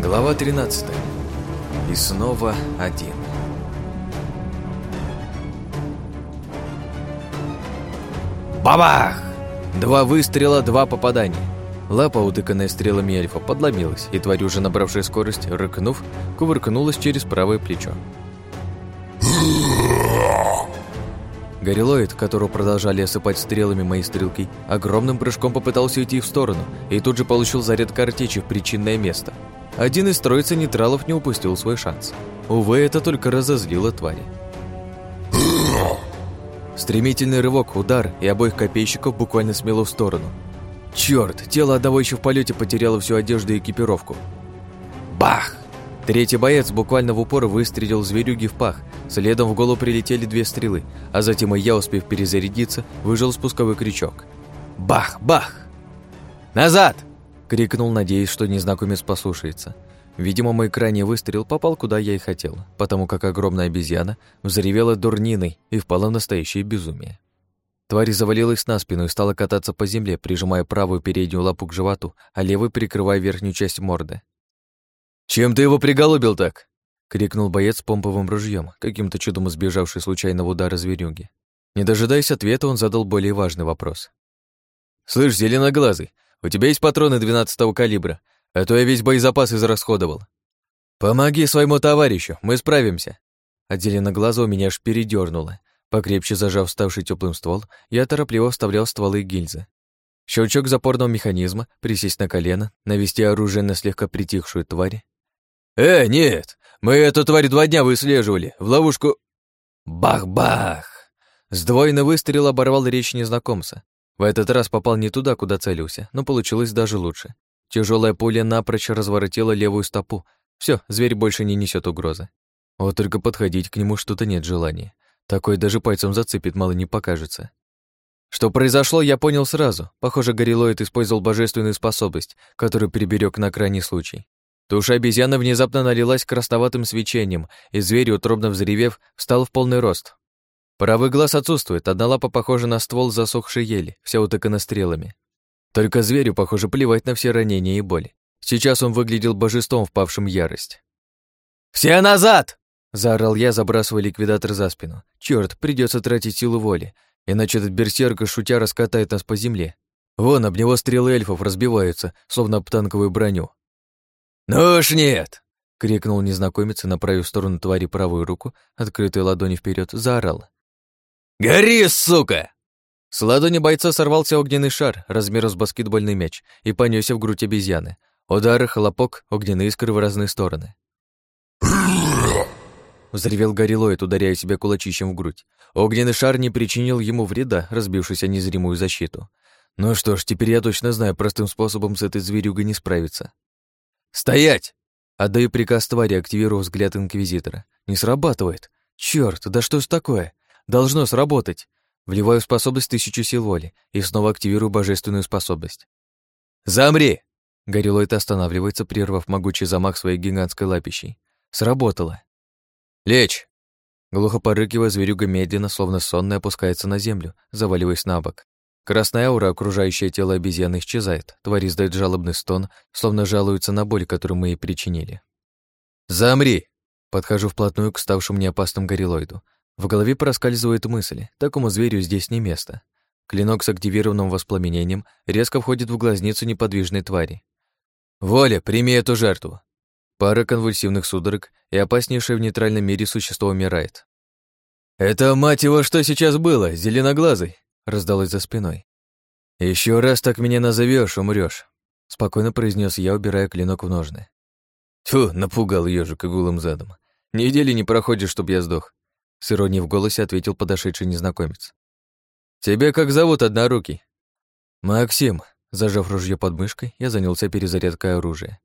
Глава 13. И снова один. Бабах! Два выстрела, два попадания. Лапа, утыканная стрелами эльфа, подломилась, и тварь, уже набравшая скорость, рыкнув, кувыркнулась через правое плечо. Горилоид, которого продолжали осыпать стрелами мои стрелки, огромным прыжком попытался уйти в сторону и тут же получил заряд картечи в причинное место. Один из троицы нейтралов не упустил свой шанс. Увы, это только разозлило твари. Стремительный рывок, удар, и обоих копейщиков буквально смело в сторону. Черт, тело одного еще в полете потеряло всю одежду и экипировку. Бах! Третий боец буквально в упор выстрелил зверюги в пах, следом в голову прилетели две стрелы, а затем и я, успев перезарядиться, выжил спусковой крючок. Бах! Бах! «Назад!» — крикнул, надеясь, что незнакомец послушается. Видимо, мой крайний выстрел попал, куда я и хотел, потому как огромная обезьяна взревела дурниной и впала в настоящее безумие. Тварь завалилась на спину и стала кататься по земле, прижимая правую переднюю лапу к животу, а левой прикрывая верхнюю часть морды. «Чем ты его приголубил так?» — крикнул боец с помповым ружьем, каким-то чудом избежавший случайного удара зверюги. Не дожидаясь ответа, он задал более важный вопрос. «Слышь, зеленоглазый, у тебя есть патроны 12-го калибра, а то я весь боезапас израсходовал. Помоги своему товарищу, мы справимся». От зеленоглазого меня аж передёрнуло. Покрепче зажав ставший теплым ствол, я торопливо вставлял стволы и гильзы. Щелчок запорного механизма, присесть на колено, навести оружие на слегка притихшую тварь, «Э, нет! Мы эту тварь два дня выслеживали. В ловушку...» Бах-бах! Сдвоенный выстрел оборвал речь незнакомца. В этот раз попал не туда, куда целился, но получилось даже лучше. Тяжелая пуля напрочь разворотила левую стопу. Все, зверь больше не несет угрозы. Вот только подходить к нему что-то нет желания. Такой даже пальцем зацепит, мало не покажется. Что произошло, я понял сразу. Похоже, горилоид использовал божественную способность, которую приберег на крайний случай. Туша обезьяны внезапно налилась красноватым свечением, и зверь, утробно взревев, встал в полный рост. Правый глаз отсутствует, одна лапа похожа на ствол засохшей ели, вся утыкана стрелами. Только зверю, похоже, плевать на все ранения и боли. Сейчас он выглядел божеством, впавшим в ярость. «Все назад!» — заорал я, забрасывая ликвидатор за спину. Черт, придется тратить силу воли, иначе этот берсерк, шутя, раскатает нас по земле. Вон, об него стрелы эльфов разбиваются, словно об танковую броню. «Ну уж нет!» — крикнул незнакомец и, направив в сторону твари правую руку, открытой ладони вперед, заорал. «Гори, сука!» С ладони бойца сорвался огненный шар размером с баскетбольный мяч и понесся в грудь обезьяны. Удары, хлопок, огненные искры в разные стороны. Взревел горилоид, ударяя себя кулачищем в грудь. Огненный шар не причинил ему вреда, разбившись о незримую защиту. Ну что ж, теперь я точно знаю, простым способом с этой зверюгой не справиться. «Стоять!» Отдаю приказ твари, активирую взгляд Инквизитора. Не срабатывает. Черт, да что ж такое? Должно сработать. Вливаю способность тысячу сил воли и снова активирую божественную способность. «Замри!» Горилоид останавливается, прервав могучий замах своей гигантской лапищей. Сработало. «Лечь!» Глухо порыкивая, зверюга медленно, словно сонная, опускается на землю, заваливаясь на бок. Красная аура, окружающая тело обезьяны, исчезает. Тварь издает жалобный стон, словно жалуется на боль, которую мы ей причинили. «Замри!» Подхожу вплотную к ставшему неопасным горилоиду. В голове проскальзывает мысль. Такому зверю здесь не место. Клинок с активированным воспламенением резко входит в глазницу неподвижной твари. «Воля, прими эту жертву!» Пара конвульсивных судорог, и опаснейшее в нейтральном мире существо умирает. «Это, мать его, что сейчас было, зеленоглазый?» раздалось за спиной. Еще раз так меня назовешь, умрешь, спокойно произнес я, убирая клинок в ножны. Тьфу, напугал ежик голым задом. Недели не проходит, чтоб я сдох. С иронией в голосе ответил подошедший незнакомец. «Тебя как зовут, однорукий?» «Максим», зажав ружье под мышкой, я занялся перезарядкой оружия.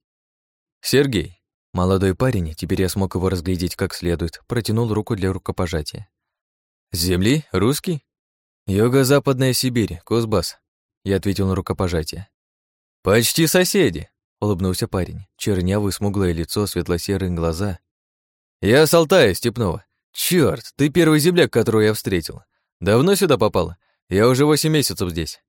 «Сергей», молодой парень, теперь я смог его разглядеть как следует, протянул руку для рукопожатия. «С земли? Русский?» «Юго-западная Сибирь, Кузбасс», — я ответил на рукопожатие. «Почти соседи», — улыбнулся парень. Чернявое смуглое лицо, светло-серые глаза. «Я с Алтая, Степного. Чёрт, ты первый земляк, которого я встретил. Давно сюда попала? Я уже восемь месяцев здесь».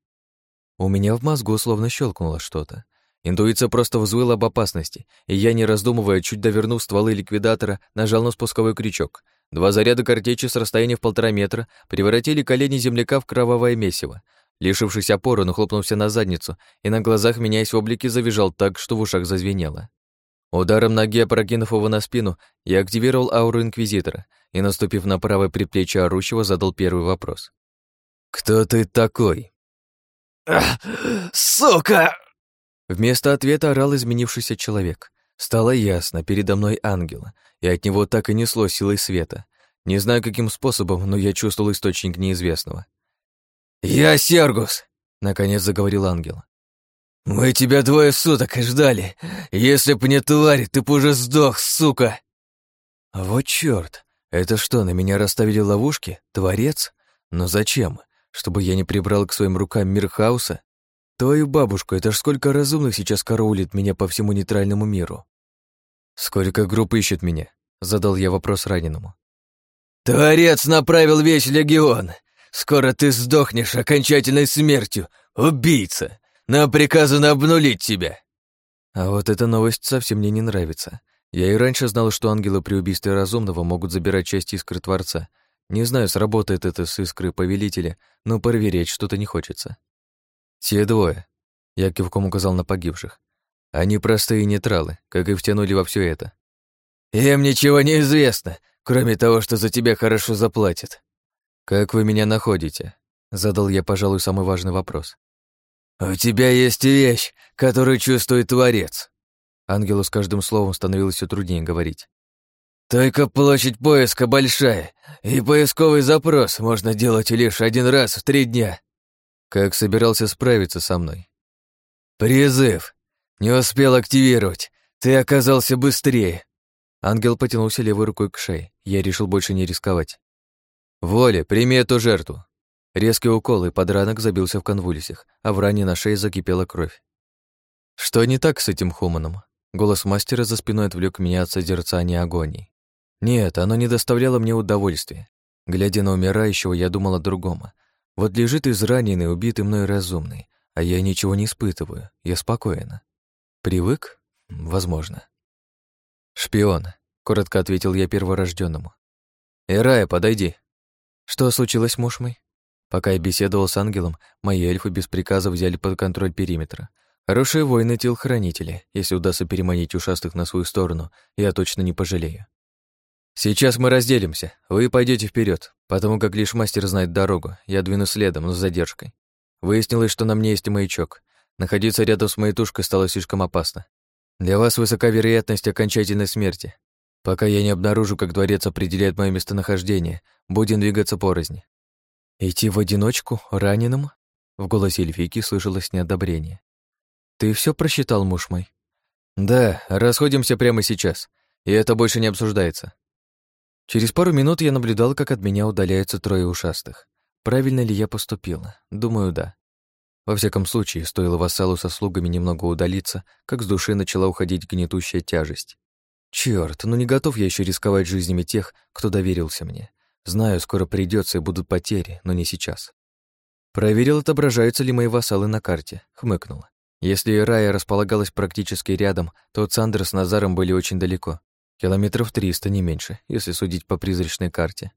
У меня в мозгу словно щелкнуло что-то. Интуиция просто взвыла об опасности, и я, не раздумывая, чуть довернув стволы ликвидатора, нажал на спусковой крючок. Два заряда картечи с расстояния в полтора метра превратили колени земляка в кровавое месиво. Лишившись опоры, он хлопнулся на задницу и на глазах, меняясь в облике, завизжал так, что в ушах зазвенело. Ударом ноги, опрокинув его на спину, я активировал ауру Инквизитора и, наступив на правое предплечье орущего, задал первый вопрос. «Кто ты такой?» «Сука!» Вместо ответа орал изменившийся человек. Стало ясно, передо мной ангел, и от него так и несло силой света. Не знаю, каким способом, но я чувствовал источник неизвестного. «Я Сергус!» — наконец заговорил ангел. «Мы тебя двое суток ждали. Если б не тварь, ты б уже сдох, сука!» «Вот чёрт! Это что, на меня расставили ловушки? Творец? Но зачем? Чтобы я не прибрал к своим рукам мир хаоса? Твою бабушку, это ж сколько разумных сейчас караулит меня по всему нейтральному миру. Сколько групп ищет меня? Задал я вопрос раненому. Творец направил весь легион. Скоро ты сдохнешь окончательной смертью, убийца. Нам приказано обнулить тебя. А вот эта новость совсем мне не нравится. Я и раньше знал, что ангелы при убийстве разумного могут забирать часть искры Творца. Не знаю, сработает это с искры Повелителя, но проверять что-то не хочется. «Те двое», — я кивком указал на погибших. «Они простые нейтралы, как и втянули во все это». «Им ничего не известно, кроме того, что за тебя хорошо заплатят». «Как вы меня находите?» — задал я, пожалуй, самый важный вопрос. «У тебя есть вещь, которую чувствует Творец». Ангелу с каждым словом становилось все труднее говорить. «Только площадь поиска большая, и поисковый запрос можно делать лишь один раз в три дня. Как собирался справиться со мной? Призыв. Не успел активировать. Ты оказался быстрее. Ангел потянулся левой рукой к шее. Я решил больше не рисковать. Воля, прими эту жертву. Резкий укол, и подранок забился в конвульсиях, а в ране на шее закипела кровь. Что не так с этим хуманом? Голос мастера за спиной отвлек меня от созерцания агонии. Нет, оно не доставляло мне удовольствия. Глядя на умирающего, я думал о другом, вот лежит израненный, убитый мной разумный, а я ничего не испытываю, я спокоен. Привык? Возможно. «Шпион», — коротко ответил я перворожденному. «Ирая, подойди». «Что случилось, муж мой?» Пока я беседовал с ангелом, мои эльфы без приказа взяли под контроль периметра. Хорошие воины-телохранители. Если удастся переманить ушастых на свою сторону, я точно не пожалею. «Сейчас мы разделимся. Вы пойдете вперед, потому как лишь мастер знает дорогу. Я двину следом, но с задержкой. Выяснилось, что на мне есть маячок. Находиться рядом с моей тушкой стало слишком опасно. Для вас высока вероятность окончательной смерти. Пока я не обнаружу, как дворец определяет мое местонахождение, будем двигаться порознь. Идти в одиночку, раненым? В голосе эльфийки слышалось неодобрение. Ты все просчитал, муж мой? Да, расходимся прямо сейчас, и это больше не обсуждается. Через пару минут я наблюдал, как от меня удаляются трое ушастых. Правильно ли я поступила? Думаю, да. Во всяком случае, стоило вассалу со слугами немного удалиться, как с души начала уходить гнетущая тяжесть. Чёрт, ну не готов я еще рисковать жизнями тех, кто доверился мне. Знаю, скоро придется и будут потери, но не сейчас. Проверил, отображаются ли мои вассалы на карте. Хмыкнул. Если Рая располагалась практически рядом, то Цандер с Назаром были очень далеко. Километров триста, не меньше, если судить по призрачной карте.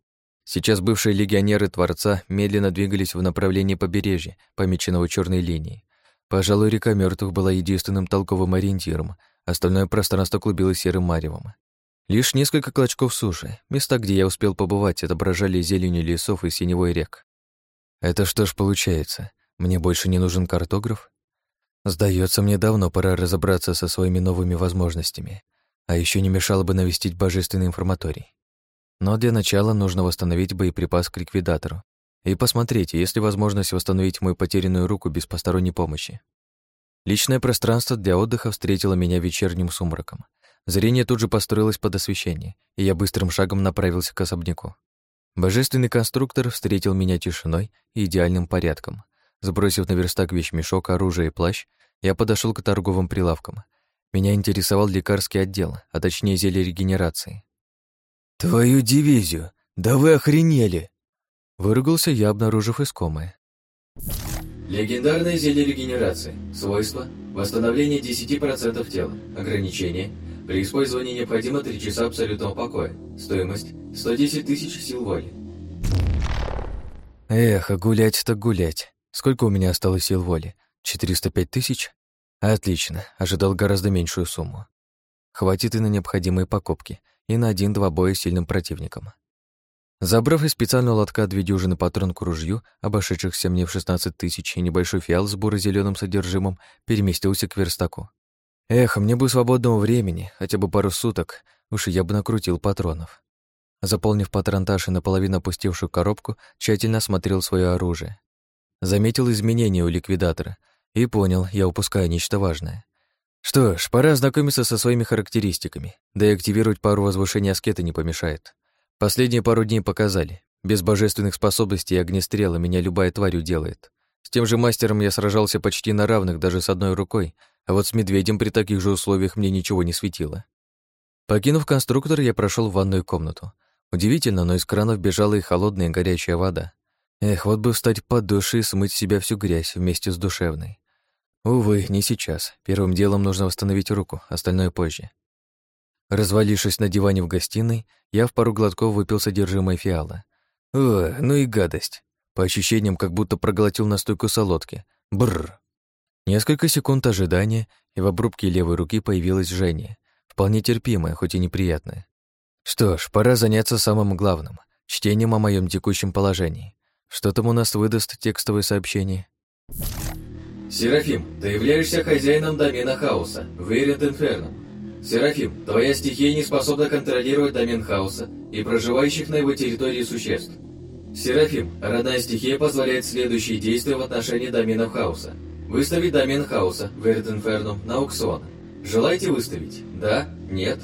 Сейчас бывшие легионеры Творца медленно двигались в направлении побережья, помеченного черной линией. Пожалуй, река мертвых была единственным толковым ориентиром, остальное пространство клубилось серым маревом. Лишь несколько клочков суши, места, где я успел побывать, отображали зеленью лесов и синевой рек. Это что ж получается? Мне больше не нужен картограф? Сдается мне давно пора разобраться со своими новыми возможностями. А еще не мешало бы навестить божественный информаторий. Но для начала нужно восстановить боеприпас к ликвидатору и посмотреть, есть ли возможность восстановить мою потерянную руку без посторонней помощи. Личное пространство для отдыха встретило меня вечерним сумраком. Зрение тут же построилось под освещение, и я быстрым шагом направился к особняку. Божественный конструктор встретил меня тишиной и идеальным порядком. Сбросив на верстак вещмешок, оружие и плащ, я подошел к торговым прилавкам — меня интересовал лекарский отдел, а точнее зелье регенерации. «Твою дивизию! Да вы охренели!» Выругался я, обнаружив искомое. Легендарное зелье регенерации. Свойства. Восстановление 10% тела. Ограничение. При использовании необходимо 3 часа абсолютного покоя. Стоимость 110 тысяч сил воли. Эх, а гулять так гулять. Сколько у меня осталось сил воли? 405 тысяч? Отлично, ожидал гораздо меньшую сумму. Хватит и на необходимые покупки, и на один-два боя с сильным противником. Забрав из специального лотка две дюжины патрон к ружью, обошедшихся мне в 16 тысяч, и небольшой фиал с буро зеленым содержимым, переместился к верстаку. Эх, мне бы свободного времени, хотя бы пару суток, уж я бы накрутил патронов. Заполнив патронтаж и наполовину опустевшую коробку, тщательно осмотрел свое оружие. Заметил изменения у ликвидатора и понял, я упускаю нечто важное. Что ж, пора ознакомиться со своими характеристиками, да и активировать пару возвышений аскета не помешает. Последние пару дней показали. Без божественных способностей и огнестрела меня любая тварь уделает. С тем же мастером я сражался почти на равных даже с одной рукой, а вот с медведем при таких же условиях мне ничего не светило. Покинув конструктор, я прошел в ванную комнату. Удивительно, но из кранов бежала и холодная и горячая вода. Эх, вот бы встать под душ и смыть с себя всю грязь вместе с душевной. Увы, не сейчас. Первым делом нужно восстановить руку, остальное позже. Развалившись на диване в гостиной, я в пару глотков выпил содержимое фиала. О, ну и гадость. По ощущениям, как будто проглотил настойку солодки. Бррр. Несколько секунд ожидания, и в обрубке левой руки появилось жжение. Вполне терпимое, хоть и неприятное. Что ж, пора заняться самым главным — чтением о моем текущем положении. Что там у нас выдаст текстовое сообщение? Серафим, ты являешься хозяином домена хаоса, Вейрент Инферно. Серафим, твоя стихия не способна контролировать домен хаоса и проживающих на его территории существ. Серафим, родная стихия позволяет следующие действия в отношении доменов хаоса. Выставить домен хаоса, Верит Инфернум, на аукцион. Желаете выставить? Да? Нет?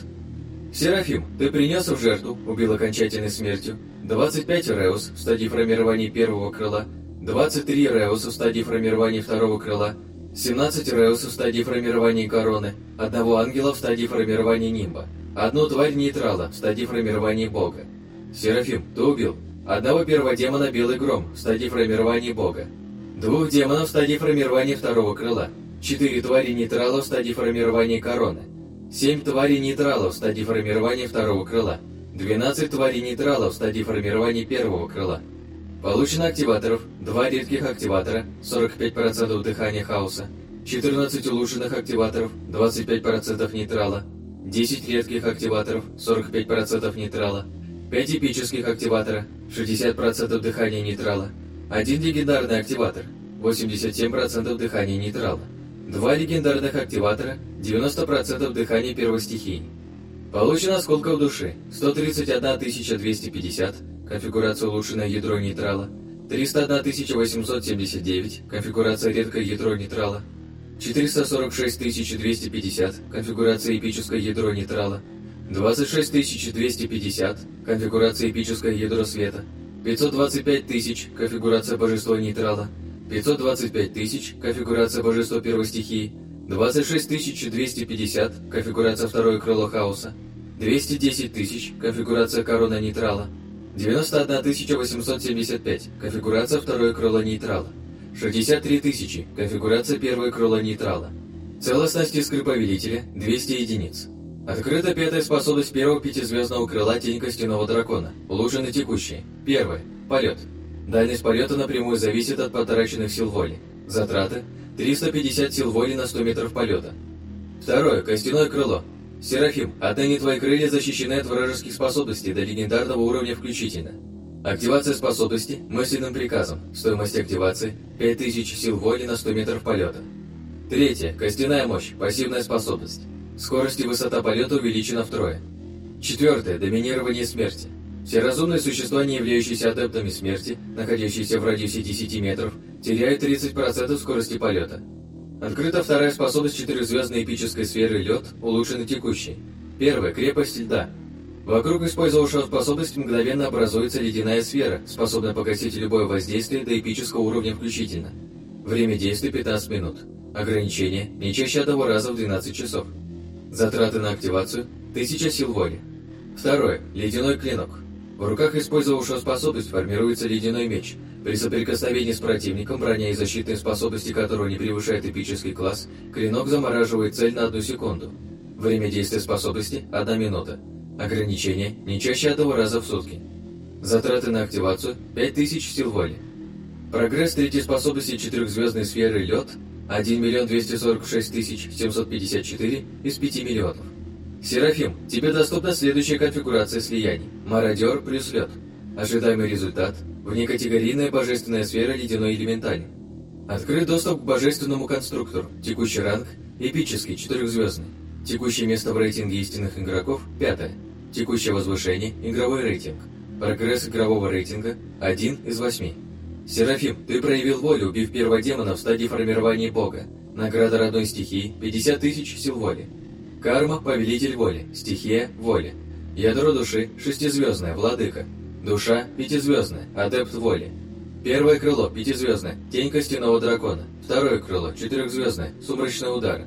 Серафим, ты принес в жертву, убил окончательной смертью, 25 Реус в стадии формирования первого крыла, 23 Реус в стадии формирования второго крыла, 17 Реус в стадии формирования короны, одного ангела в стадии формирования нимба, одну тварь нейтрала в стадии формирования бога. Серафим, ты убил одного первого демона Белый Гром в стадии формирования бога, двух демонов в стадии формирования второго крыла, четыре твари нейтрала в стадии формирования короны, семь тварей нейтралов в стадии формирования второго крыла, 12 тварей нейтралов в стадии формирования первого крыла. Получено активаторов, 2 редких активатора, 45% дыхания хаоса, 14 улучшенных активаторов, 25% нейтрала, 10 редких активаторов, 45% нейтрала, 5 эпических активатора, 60% дыхания нейтрала, 1 легендарный активатор, 87% дыхания нейтрала, 2 легендарных активатора, 90% дыхания первостихии. Получено осколков души. 131 250, конфигурация улучшенное ядро нейтрала, 301 879, конфигурация редкое ядро нейтрала, 446 250, конфигурация эпическое ядро нейтрала, 26 250, конфигурация эпическое ядро света, 525 тысяч, конфигурация божества нейтрала, 525 тысяч, конфигурация божества первой стихии, 26 250, конфигурация второе крыло хаоса, 210 тысяч, конфигурация корона нейтрала, 91 875, конфигурация второе крыло нейтрала, 63 тысячи, конфигурация первое крыло нейтрала, целостность искры повелителя 200 единиц. Открыта пятая способность первого пятизвездного крыла Тень Костяного Дракона, улучшены текущие. Первое. Полет. Дальность полета напрямую зависит от потраченных сил воли. Затраты 350 сил воли на 100 метров полета. Второе. Костяное крыло. Серафим, отныне твои крылья защищены от вражеских способностей до легендарного уровня включительно. Активация способности мысленным приказом. Стоимость активации 5000 сил воли на 100 метров полета. Третье. Костяная мощь. Пассивная способность. Скорость и высота полета увеличена втрое. Четвертое. Доминирование смерти. Все разумные существа, не являющиеся адептами смерти, находящиеся в радиусе 10 метров, теряют 30% скорости полета. Открыта вторая способность четырехзвездной эпической сферы лед, улучшенный текущий. Первая – крепость льда. Вокруг использовавшего способность мгновенно образуется ледяная сфера, способная погасить любое воздействие до эпического уровня включительно. Время действия 15 минут. Ограничение – не чаще одного раза в 12 часов. Затраты на активацию – 1000 сил воли. Второе – ледяной клинок. В руках использовавшего способность формируется ледяной меч, При соприкосновении с противником, броня и защитные способности которого не превышает эпический класс, клинок замораживает цель на одну секунду. Время действия способности – одна минута. Ограничение – не чаще одного раза в сутки. Затраты на активацию – 5000 сил воли. Прогресс третьей способности четырехзвездной сферы «Лед» – 1 миллион 246 тысяч 754 из 5 миллионов. Серафим, тебе доступна следующая конфигурация слияний. Мародер плюс лед. Ожидаемый результат – внекатегорийная божественная сфера ледяной элементаль. Открыт доступ к божественному конструктору. Текущий ранг – эпический, четырехзвездный. Текущее место в рейтинге истинных игроков – пятое. Текущее возвышение – игровой рейтинг. Прогресс игрового рейтинга – один из восьми. Серафим, ты проявил волю, убив первого демона в стадии формирования бога. Награда родной стихии – 50 тысяч сил воли. Карма – повелитель воли, стихия – воли. Ядро души – шестизвездная, владыка. Душа – пятизвездная, адепт воли. Первое крыло – пятизвездное, тень костяного дракона. Второе крыло – четырехзвездное, сумрачный удар.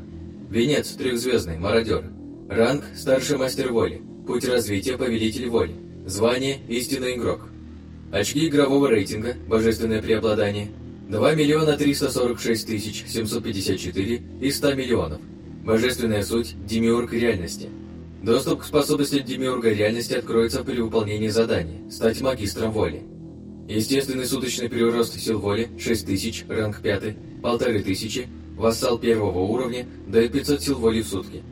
Венец – трехзвездный, мародер. Ранг – старший мастер воли. Путь развития – повелитель воли. Звание – истинный игрок. Очки игрового рейтинга, божественное преобладание, 2 миллиона 346 тысяч 754 из 100 миллионов. Божественная суть – демиург реальности. Доступ к способности демиурга реальности откроется при выполнении задания – стать магистром воли. Естественный суточный прирост сил воли – 6 тысяч, ранг 5, 1500, вассал первого уровня дает 500 сил воли в сутки.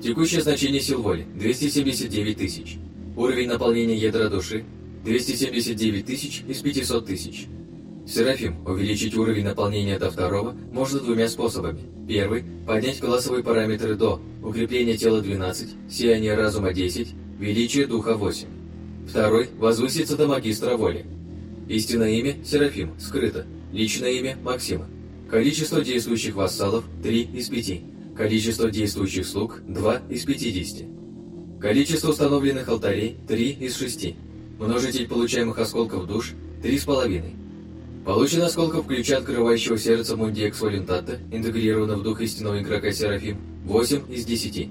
Текущее значение сил воли – 279 тысяч. Уровень наполнения ядра души 279 тысяч из 500 тысяч. Серафим, увеличить уровень наполнения до второго можно двумя способами. Первый – поднять классовые параметры до укрепление тела 12, сияние разума 10, величие духа 8. Второй – возвыситься до магистра воли. Истинное имя – Серафим, скрыто. Личное имя – Максима. Количество действующих вассалов – 3 из 5. Количество действующих слуг – 2 из 50. Количество установленных алтарей – 3 из 6. Множитель получаемых осколков душ – 3,5. Получено осколков ключа открывающего сердце Мундиекс Валентата, интегрировано в дух истинного игрока Серафим, 8 из 10.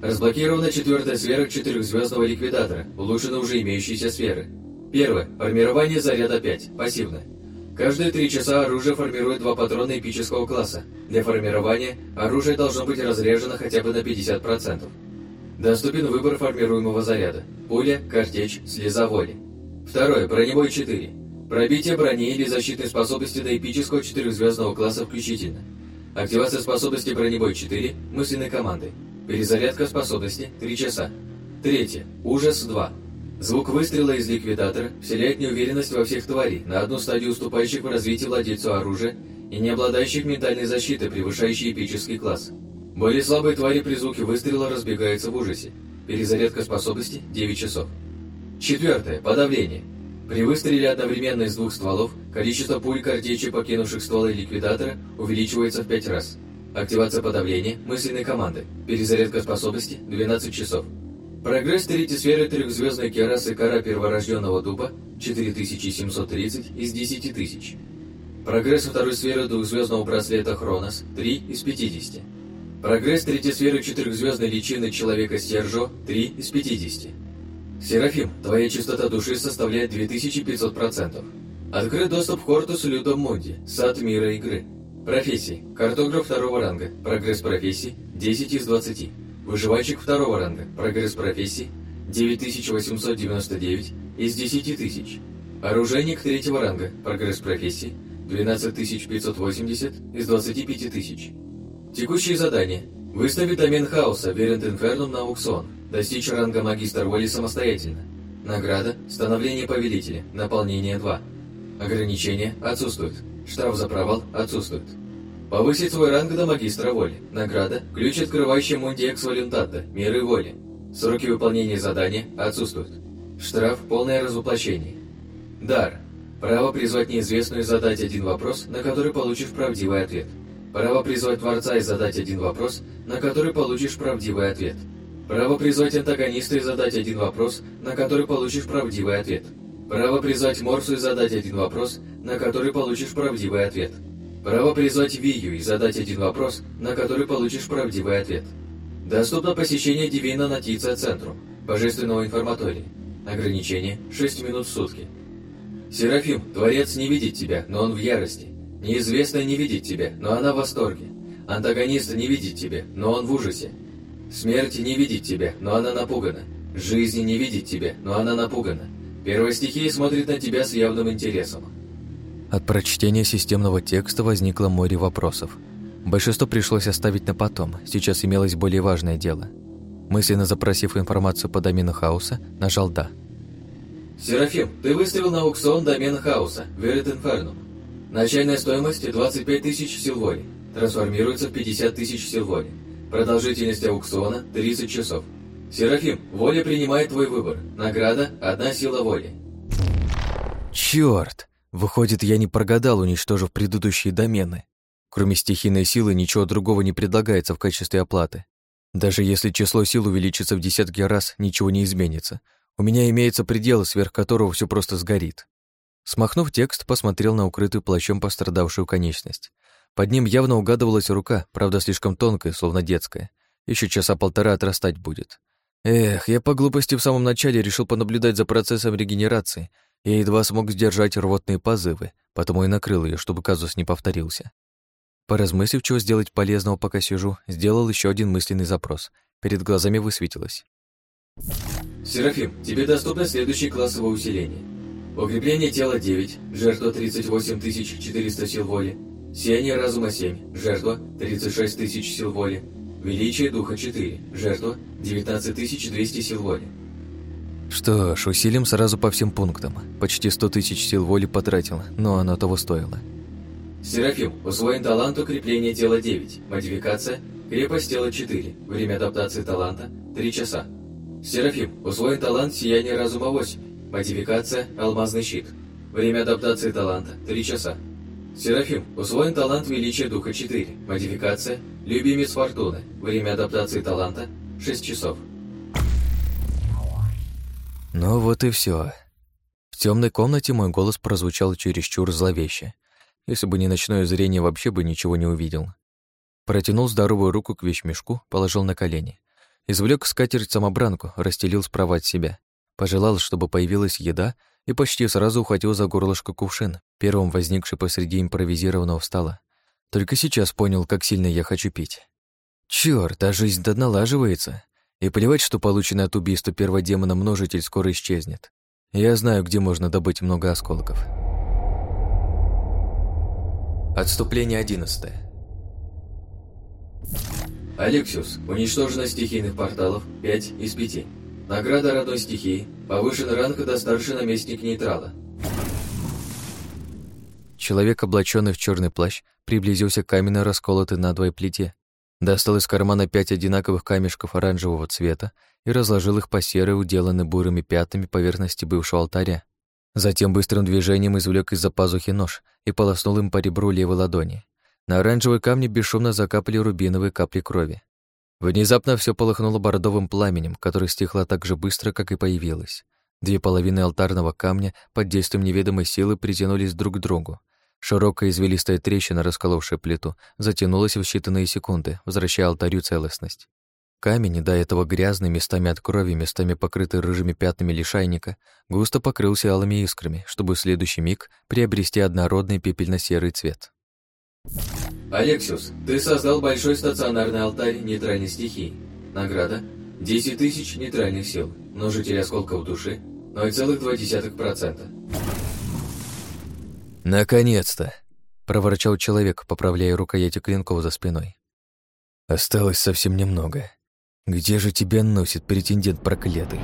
Разблокирована четвертая сфера четырехзвездного ликвидатора, улучшены уже имеющиеся сферы. Первое. Формирование заряда 5, пассивное. Каждые три часа оружие формирует два патрона эпического класса. Для формирования оружие должно быть разряжено хотя бы на 50%. Доступен выбор формируемого заряда. Пуля, картечь, слеза воли. Второе. Броневой 4. Пробитие брони или защитной способности до эпического четырехзвездного класса включительно. Активация способности броневой 4 мысленной команды. Перезарядка способности 3 часа. Третье. Ужас 2. Звук выстрела из ликвидатора вселяет неуверенность во всех тварей на одну стадию уступающих в развитии владельцу оружия и не обладающих ментальной защитой, превышающей эпический класс. Более слабые твари при звуке выстрела разбегаются в ужасе. Перезарядка способности 9 часов. Четвертое. Подавление. При выстреле одновременно из двух стволов количество пуль картечи, покинувших стволы ликвидатора, увеличивается в 5 раз. Активация подавления мысленной команды. Перезарядка способности 12 часов. Прогресс третьей сферы трехзвездной керасы кора перворожденного дуба 4730 из 10 тысяч. Прогресс второй сферы двухзвездного браслета Хронос 3 из 50. Прогресс третьей сферы четырехзвездной личины человека Сержо 3 из 50. Серафим, твоя частота души составляет 2500%. Открыт доступ в Хортус Людом Мунди, сад мира игры. Профессии. Картограф второго ранга. Прогресс профессии 10 из 20. Выживальщик второго ранга. Прогресс профессии 9899 из 10 тысяч. Оружейник третьего ранга. Прогресс профессии 12580 из 25 тысяч. Текущие задания. Выставить домен хаоса Верент Инфернум на аукцион. Достичь ранга магистр воли самостоятельно. Награда – становление повелителя, наполнение 2. Ограничения отсутствуют. Штраф за провал отсутствует. Повысить свой ранг до магистра воли. Награда – ключ, открывающий Мундиекс Валентата, миры воли. Сроки выполнения задания отсутствуют. Штраф – полное разоплощение. Дар. Право призвать неизвестную и задать один вопрос, на который получишь правдивый ответ. Право призвать Творца и задать один вопрос, на который получишь правдивый ответ. Право призвать антагониста и задать один вопрос, на который получишь правдивый ответ. Право призвать Морсу и задать один вопрос, на который получишь правдивый ответ. Право призвать Вию и задать один вопрос, на который получишь правдивый ответ. Доступно посещение Дивина Натиция Центрум, Божественного информатория. Ограничение 6 минут в сутки. Серафим, Творец не видит тебя, но он в ярости. Неизвестная не видит тебя, но она в восторге. Антагонист не видит тебя, но он в ужасе. Смерть не видит тебя, но она напугана. Жизнь не видит тебя, но она напугана. Первостихия смотрит на тебя с явным интересом. От прочтения системного текста возникло море вопросов. Большинство пришлось оставить на потом, сейчас имелось более важное дело. Мысленно запросив информацию по домену хаоса, нажал «Да». «Серафим, ты выставил на аукцион домен хаоса, Верит Инфернум. Начальная стоимость 25 тысяч силволи, трансформируется в 50 тысяч силволи. Продолжительность аукциона 30 часов. Серафим, воля принимает твой выбор. Награда – одна сила воли. Черт! Выходит, я не прогадал, уничтожив предыдущие домены. Кроме стихийной силы, ничего другого не предлагается в качестве оплаты. Даже если число сил увеличится в десятки раз, ничего не изменится. У меня имеется предел, сверх которого все просто сгорит. Смахнув текст, посмотрел на укрытую плащом пострадавшую конечность. Под ним явно угадывалась рука, правда, слишком тонкая, словно детская. Еще часа полтора отрастать будет. Эх, я по глупости в самом начале решил понаблюдать за процессом регенерации. Я едва смог сдержать рвотные позывы, потому и накрыл ее, чтобы казус не повторился. Поразмыслив, чего сделать полезного, пока сижу, сделал еще один мысленный запрос. Перед глазами высветилось. Серафим, тебе доступно следующее классовое усиление. Укрепление тела 9, жертва 38 400 сил воли, сияние разума 7, жертва 36 тысяч сил воли, величие духа 4, жертва 19 200 сил воли. Что ж, усилим сразу по всем пунктам. Почти 100 тысяч сил воли потратил, но оно того стоило. Серафим, усвоен талант укрепления тела 9, модификация, крепость тела 4, время адаптации таланта 3 часа. Серафим, усвоен талант сияние разума 8, модификация алмазный щит, время адаптации таланта 3 часа. Серафим, усвоен талант величия духа 4, модификация любимец фортуны, время адаптации таланта 6 часов. Ну вот и все. В темной комнате мой голос прозвучал чересчур зловеще. Если бы не ночное зрение, вообще бы ничего не увидел. Протянул здоровую руку к вещмешку, положил на колени. Извлек скатерть-самобранку, расстелил справа от себя. Пожелал, чтобы появилась еда, и почти сразу ухватил за горлышко кувшин, первым возникший посреди импровизированного стола. Только сейчас понял, как сильно я хочу пить. Чёрт, а жизнь-то налаживается. И плевать, что полученный от убийства первого демона множитель скоро исчезнет. Я знаю, где можно добыть много осколков. Отступление одиннадцатое. Алексиус, уничтожено стихийных порталов 5 из 5. Награда родной стихии, повышен ранг до старший наместник нейтрала. Человек, облаченный в черный плащ, приблизился к каменной расколотой надвое плите, достал из кармана пять одинаковых камешков оранжевого цвета и разложил их по серой, уделанной бурыми пятнами поверхности бывшего алтаря. Затем быстрым движением извлек из-за пазухи нож и полоснул им по ребру левой ладони. На оранжевой камне бесшумно закапали рубиновые капли крови. Внезапно все полыхнуло бордовым пламенем, которое стихло так же быстро, как и появилось. Две половины алтарного камня под действием неведомой силы притянулись друг к другу. Широкая извилистая трещина, расколовшая плиту, затянулась в считанные секунды, возвращая алтарю целостность. Камень, до этого грязный, местами от крови, местами покрытый рыжими пятнами лишайника, густо покрылся алыми искрами, чтобы в следующий миг приобрести однородный пепельно-серый цвет. Алексиус, ты создал большой стационарный алтарь нейтральной стихии. Награда – 10 тысяч нейтральных сил, множитель осколков души – 0,2%. «Наконец-то!» – проворчал человек, поправляя рукояти клинков за спиной. «Осталось совсем немного. Где же тебя носит претендент проклятый?»